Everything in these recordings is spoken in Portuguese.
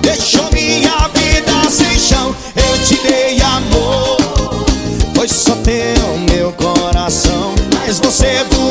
Deixou minha vida sem chão, eu te dei amor. Foi só teu meu coração, mas você voou.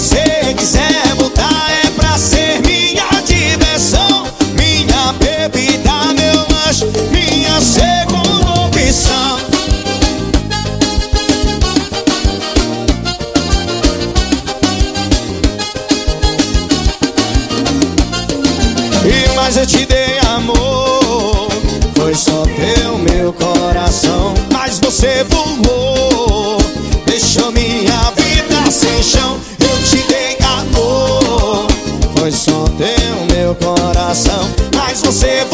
você quiser voltar é pra ser minha diversão, minha bebida, meu lanche, minha segunda opção. E mais eu te dei amor, foi só teu meu coração, mas você voou. Say